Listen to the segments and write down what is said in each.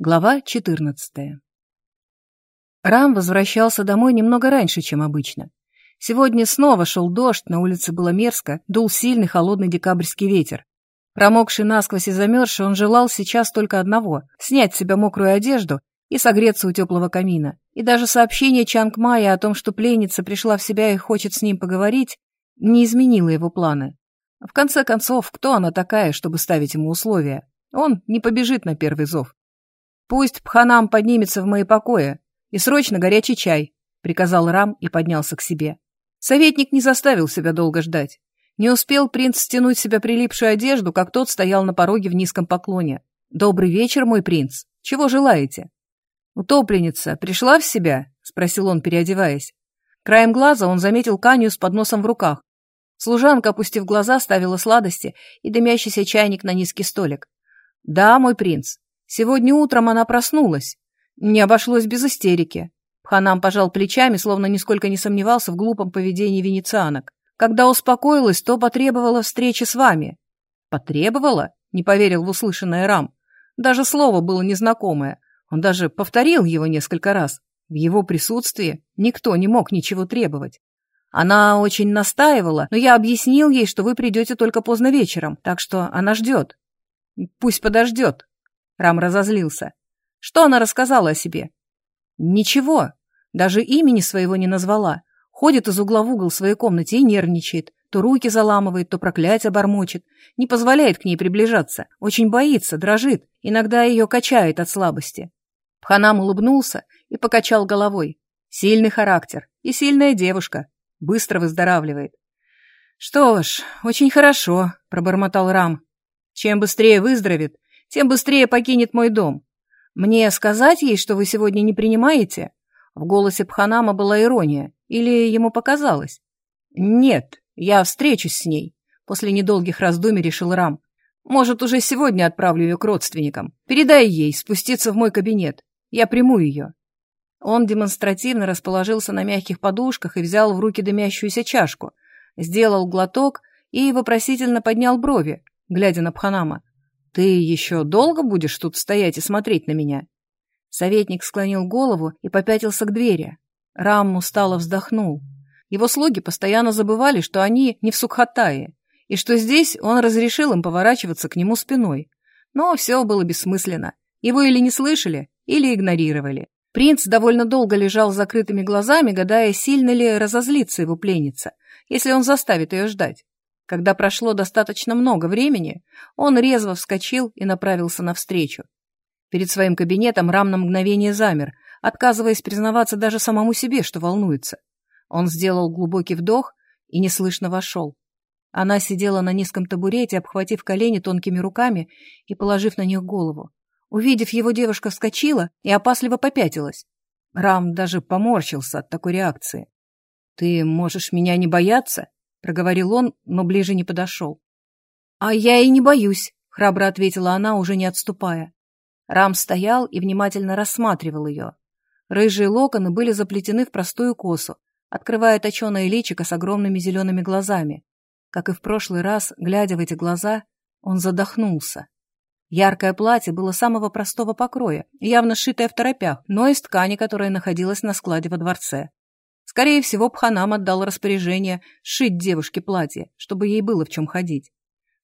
Глава 14. Рам возвращался домой немного раньше, чем обычно. Сегодня снова шел дождь, на улице было мерзко, дул сильный холодный декабрьский ветер. Промокший насквозь и замерзший, он желал сейчас только одного — снять с себя мокрую одежду и согреться у теплого камина. И даже сообщение Чанг Майя о том, что пленница пришла в себя и хочет с ним поговорить, не изменило его планы. В конце концов, кто она такая, чтобы ставить ему условия? Он не побежит на первый зов. «Пусть Пханам поднимется в мои покои. И срочно горячий чай», — приказал Рам и поднялся к себе. Советник не заставил себя долго ждать. Не успел принц стянуть себя прилипшую одежду, как тот стоял на пороге в низком поклоне. «Добрый вечер, мой принц. Чего желаете?» «Утопленница пришла в себя?» — спросил он, переодеваясь. Краем глаза он заметил Каню с подносом в руках. Служанка, опустив глаза, ставила сладости и дымящийся чайник на низкий столик. «Да, мой принц. Сегодня утром она проснулась. Не обошлось без истерики. Ханам пожал плечами, словно нисколько не сомневался в глупом поведении венецианок. Когда успокоилась, то потребовала встречи с вами. Потребовала? Не поверил в услышанное Рам. Даже слово было незнакомое. Он даже повторил его несколько раз. В его присутствии никто не мог ничего требовать. Она очень настаивала, но я объяснил ей, что вы придете только поздно вечером, так что она ждет. Пусть подождет, Рам разозлился. Что она рассказала о себе? Ничего. Даже имени своего не назвала. Ходит из угла в угол в своей комнате и нервничает. То руки заламывает, то проклятие бормочет. Не позволяет к ней приближаться. Очень боится, дрожит. Иногда ее качает от слабости. Пханам улыбнулся и покачал головой. Сильный характер и сильная девушка. Быстро выздоравливает. «Что ж, очень хорошо», — пробормотал Рам. «Чем быстрее выздоровеет, тем быстрее покинет мой дом. Мне сказать ей, что вы сегодня не принимаете?» В голосе Пханама была ирония. Или ему показалось? «Нет, я встречусь с ней», — после недолгих раздумий решил Рам. «Может, уже сегодня отправлю ее к родственникам. Передай ей спуститься в мой кабинет. Я приму ее». Он демонстративно расположился на мягких подушках и взял в руки дымящуюся чашку, сделал глоток и вопросительно поднял брови, глядя на Пханама. «Ты еще долго будешь тут стоять и смотреть на меня?» Советник склонил голову и попятился к двери. Рам устало вздохнул. Его слуги постоянно забывали, что они не в Сукхатае, и что здесь он разрешил им поворачиваться к нему спиной. Но все было бессмысленно. Его или не слышали, или игнорировали. Принц довольно долго лежал с закрытыми глазами, гадая, сильно ли разозлится его пленница, если он заставит ее ждать. Когда прошло достаточно много времени, он резво вскочил и направился навстречу. Перед своим кабинетом Рам на мгновение замер, отказываясь признаваться даже самому себе, что волнуется. Он сделал глубокий вдох и неслышно вошел. Она сидела на низком табурете, обхватив колени тонкими руками и положив на них голову. Увидев его, девушка вскочила и опасливо попятилась. Рам даже поморщился от такой реакции. «Ты можешь меня не бояться?» Проговорил он, но ближе не подошел. «А я и не боюсь», — храбро ответила она, уже не отступая. Рам стоял и внимательно рассматривал ее. Рыжие локоны были заплетены в простую косу, открывая точеное личико с огромными зелеными глазами. Как и в прошлый раз, глядя в эти глаза, он задохнулся. Яркое платье было самого простого покроя, явно сшитое в торопях, но из ткани, которая находилась на складе во дворце. Скорее всего, Пханам отдал распоряжение сшить девушке платье, чтобы ей было в чем ходить.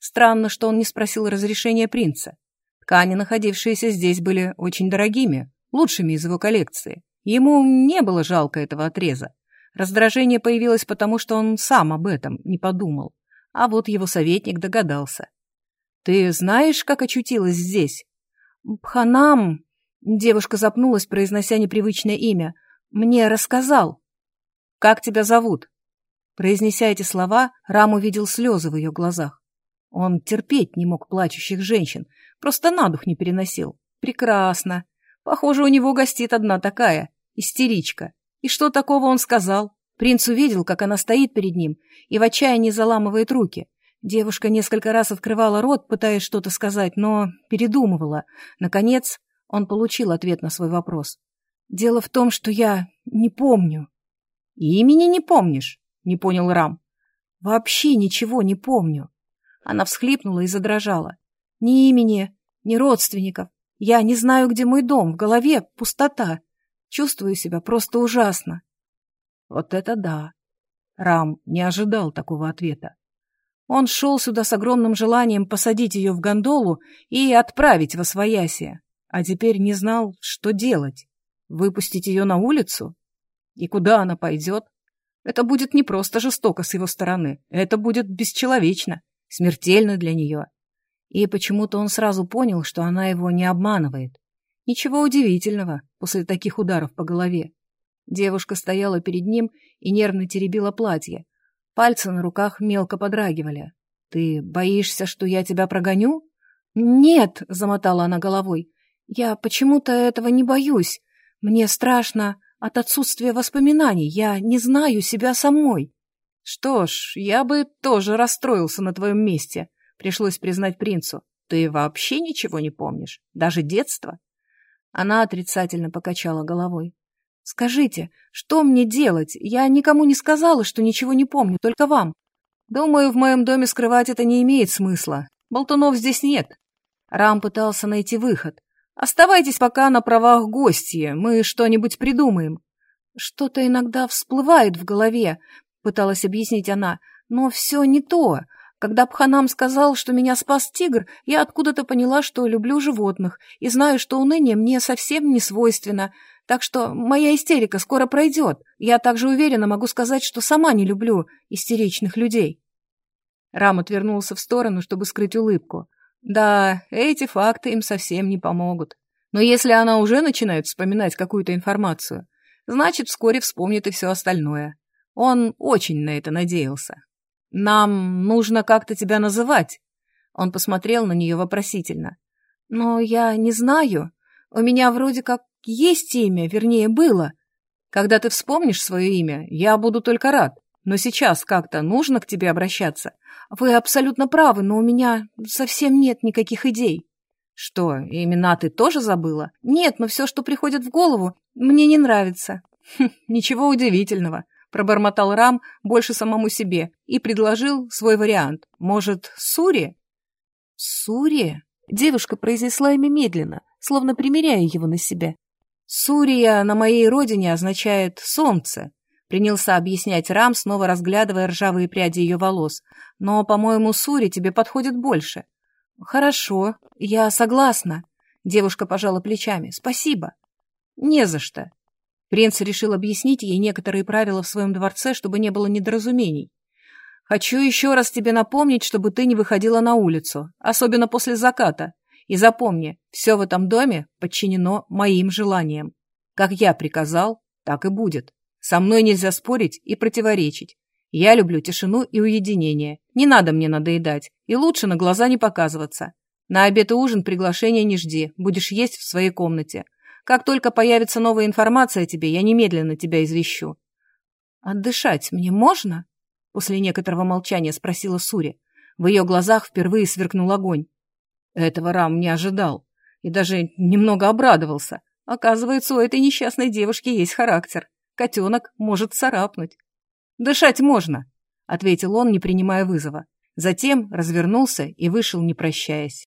Странно, что он не спросил разрешения принца. Ткани, находившиеся здесь, были очень дорогими, лучшими из его коллекции. Ему не было жалко этого отреза. Раздражение появилось потому, что он сам об этом не подумал. А вот его советник догадался. «Ты знаешь, как очутилась здесь?» «Пханам...» Девушка запнулась, произнося непривычное имя. «Мне рассказал». «Как тебя зовут?» Произнеся эти слова, Рам увидел слезы в ее глазах. Он терпеть не мог плачущих женщин, просто на дух не переносил. Прекрасно. Похоже, у него гостит одна такая, истеричка. И что такого он сказал? Принц увидел, как она стоит перед ним и в отчаянии заламывает руки. Девушка несколько раз открывала рот, пытаясь что-то сказать, но передумывала. Наконец, он получил ответ на свой вопрос. «Дело в том, что я не помню». «Имени не помнишь?» — не понял Рам. «Вообще ничего не помню». Она всхлипнула и задрожала. «Ни имени, ни родственников. Я не знаю, где мой дом, в голове пустота. Чувствую себя просто ужасно. Вот это да. Рам не ожидал такого ответа. Он шел сюда с огромным желанием посадить ее в гондолу и отправить во своясие, а теперь не знал, что делать. Выпустить ее на улицу? И куда она пойдет? Это будет не просто жестоко с его стороны, это будет бесчеловечно, смертельно для нее. И почему-то он сразу понял, что она его не обманывает. Ничего удивительного после таких ударов по голове. Девушка стояла перед ним и нервно теребила платье. Пальцы на руках мелко подрагивали. «Ты боишься, что я тебя прогоню?» «Нет», — замотала она головой. «Я почему-то этого не боюсь. Мне страшно от отсутствия воспоминаний. Я не знаю себя самой». «Что ж, я бы тоже расстроился на твоем месте», — пришлось признать принцу. «Ты вообще ничего не помнишь? Даже детство?» Она отрицательно покачала головой. «Скажите, что мне делать? Я никому не сказала, что ничего не помню, только вам. Думаю, в моем доме скрывать это не имеет смысла. Болтунов здесь нет». Рам пытался найти выход. «Оставайтесь пока на правах гостья, мы что-нибудь придумаем». «Что-то иногда всплывает в голове», — пыталась объяснить она, — «но все не то. Когда Пханам сказал, что меня спас тигр, я откуда-то поняла, что люблю животных и знаю, что уныние мне совсем не свойственно, так что моя истерика скоро пройдет. Я также уверенно могу сказать, что сама не люблю истеричных людей. Рам отвернулся в сторону, чтобы скрыть улыбку. Да, эти факты им совсем не помогут. Но если она уже начинает вспоминать какую-то информацию, значит, вскоре вспомнит и все остальное. Он очень на это надеялся. «Нам нужно как-то тебя называть». Он посмотрел на нее вопросительно. «Но я не знаю. У меня вроде как есть имя, вернее, было. Когда ты вспомнишь свое имя, я буду только рад. Но сейчас как-то нужно к тебе обращаться. Вы абсолютно правы, но у меня совсем нет никаких идей». «Что, имена ты тоже забыла?» «Нет, но все, что приходит в голову, мне не нравится». Хм, «Ничего удивительного пробормотал Рам больше самому себе и предложил свой вариант. Может, Сури? Сури? Девушка произнесла имя медленно, словно примеряя его на себя. Сурия на моей родине означает «солнце», принялся объяснять Рам, снова разглядывая ржавые пряди ее волос. «Но, по-моему, Сури тебе подходит больше». «Хорошо, я согласна», — девушка пожала плечами. «Спасибо». «Не за что. Принц решил объяснить ей некоторые правила в своем дворце, чтобы не было недоразумений. «Хочу еще раз тебе напомнить, чтобы ты не выходила на улицу, особенно после заката. И запомни, все в этом доме подчинено моим желаниям. Как я приказал, так и будет. Со мной нельзя спорить и противоречить. Я люблю тишину и уединение. Не надо мне надоедать, и лучше на глаза не показываться. На обед и ужин приглашения не жди, будешь есть в своей комнате. Как только появится новая информация о тебе, я немедленно тебя извещу. «Отдышать мне можно?» После некоторого молчания спросила Сури. В ее глазах впервые сверкнул огонь. Этого Рам не ожидал и даже немного обрадовался. Оказывается, у этой несчастной девушки есть характер. Котенок может царапнуть. «Дышать можно», — ответил он, не принимая вызова. Затем развернулся и вышел, не прощаясь.